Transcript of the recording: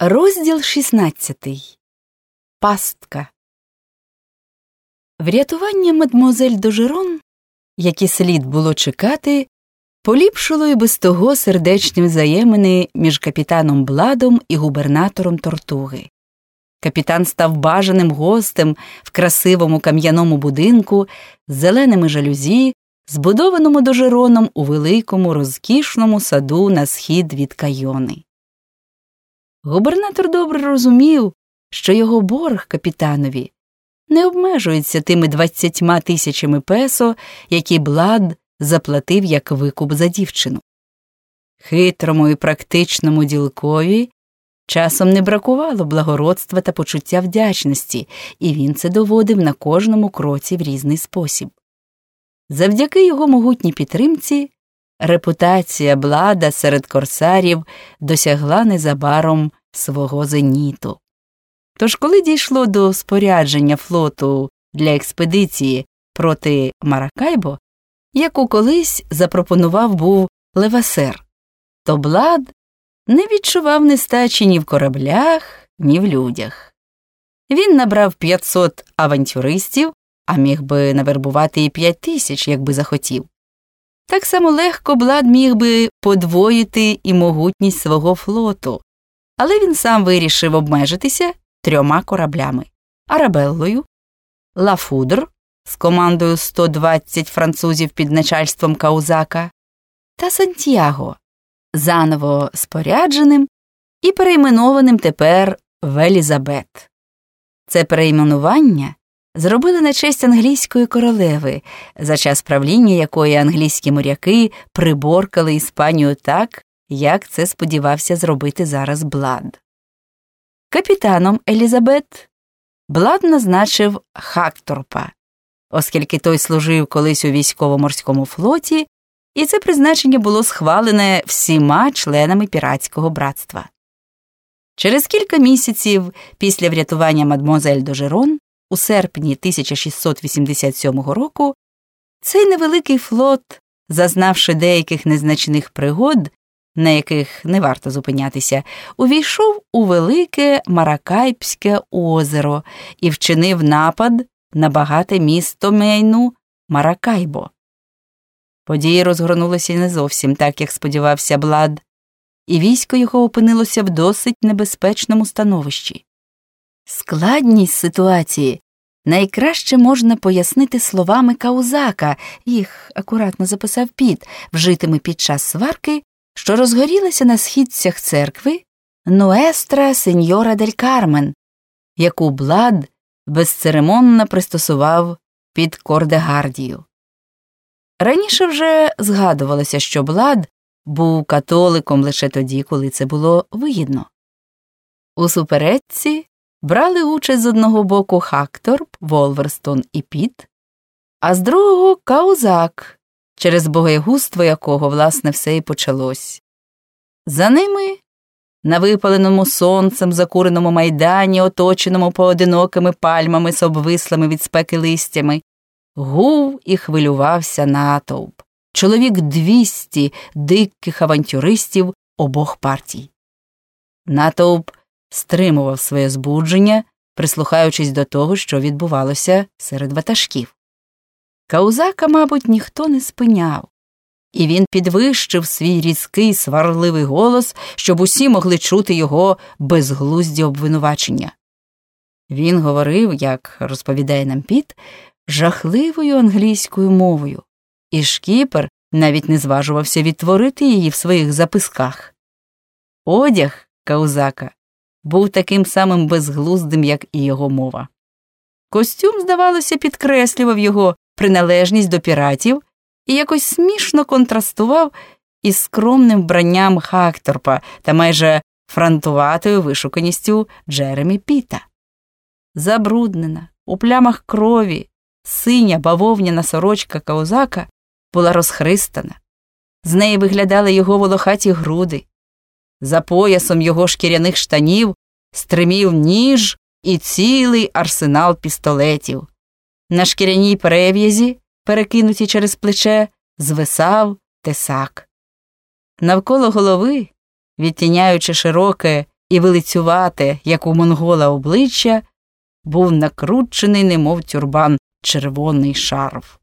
Розділ 16. Пастка. Врятування мадмозель Дожерон, які слід було чекати, поліпшило і без того сердечні взаємини між капітаном Бладом і губернатором Тортуги. Капітан став бажаним гостем в красивому кам'яному будинку з зеленими жалюзі, збудованому дожероном у великому розкішному саду на схід від кайони. Губернатор добре розумів, що його борг капітанові не обмежується тими двадцятьма тисячами песо, які Блад заплатив як викуп за дівчину. Хитрому і практичному ділкові часом не бракувало благородства та почуття вдячності, і він це доводив на кожному кроці в різний спосіб. Завдяки його могутній підтримці репутація блада серед корсарів досягла незабаром свого зеніту. Тож, коли дійшло до спорядження флоту для експедиції проти Маракайбо, яку колись запропонував був Левасер, то блад не відчував нестачі ні в кораблях, ні в людях. Він набрав 500 авантюристів, а міг би навербувати і 5 тисяч, якби захотів. Так само легко Блад міг би подвоїти і могутність свого флоту, але він сам вирішив обмежитися трьома кораблями Арабеллою, Лафудр з командою 120 французів під начальством Каузака та Сантьяго, заново спорядженим і перейменованим тепер в Елізабет. Це перейменування зробили на честь англійської королеви, за час правління якої англійські моряки приборкали Іспанію так, як це сподівався зробити зараз Блад. Капітаном Елізабет Блад назначив Хакторпа, оскільки той служив колись у військово-морському флоті, і це призначення було схвалене всіма членами піратського братства. Через кілька місяців після врятування мадмозель Дожерон у серпні 1687 року цей невеликий флот, зазнавши деяких незначних пригод, на яких не варто зупинятися, увійшов у велике Маракайбське озеро і вчинив напад на багате місто Мейну Маракайбо. Події розгорнулися не зовсім так, як сподівався Блад, і військо його опинилося в досить небезпечному становищі. Складність ситуації найкраще можна пояснити словами Каузака, їх акуратно записав піт, вжитими під час сварки, що розгорілася на східцях церкви Нуестра Сеньора дель Кармен, яку Блад безцеремонно пристосував під Кордегардію. Раніше вже згадувалося, що Блад був католиком лише тоді, коли це було вигідно. У суперечці брали участь з одного боку Хакторп, Волверстон і Піт, а з другого Каузак, через богоягузтво якого, власне, все і почалось. За ними, на випаленому сонцем закуреному майдані, оточеному поодинокими пальмами з обвислими від спеки листями, гув і хвилювався натовп, чоловік двісті диких авантюристів обох партій. Натовп стримував своє збудження, прислухаючись до того, що відбувалося серед ватажків. Каузака, мабуть, ніхто не спиняв, і він підвищив свій різкий сварливий голос, щоб усі могли чути його безглузді обвинувачення. Він говорив, як розповідає нам Піт, жахливою англійською мовою, і шкіпер навіть не зважувався відтворити її в своїх записках. Одяг Каузака був таким самим безглуздим, як і його мова. Костюм, здавалося, підкреслював його приналежність до піратів і якось смішно контрастував із скромним вбранням Хакторпа та майже фронтуватою вишуканістю Джеремі Піта. Забруднена, у плямах крові, синя бавовняна сорочка Каузака була розхристана, з неї виглядали його волохаті груди. За поясом його шкіряних штанів стримів ніж і цілий арсенал пістолетів. На шкіряній перев'язі, перекинуті через плече, звисав тесак. Навколо голови, відтіняючи широке і вилицювате, як у монгола обличчя, був накручений, немов тюрбан, червоний шарф.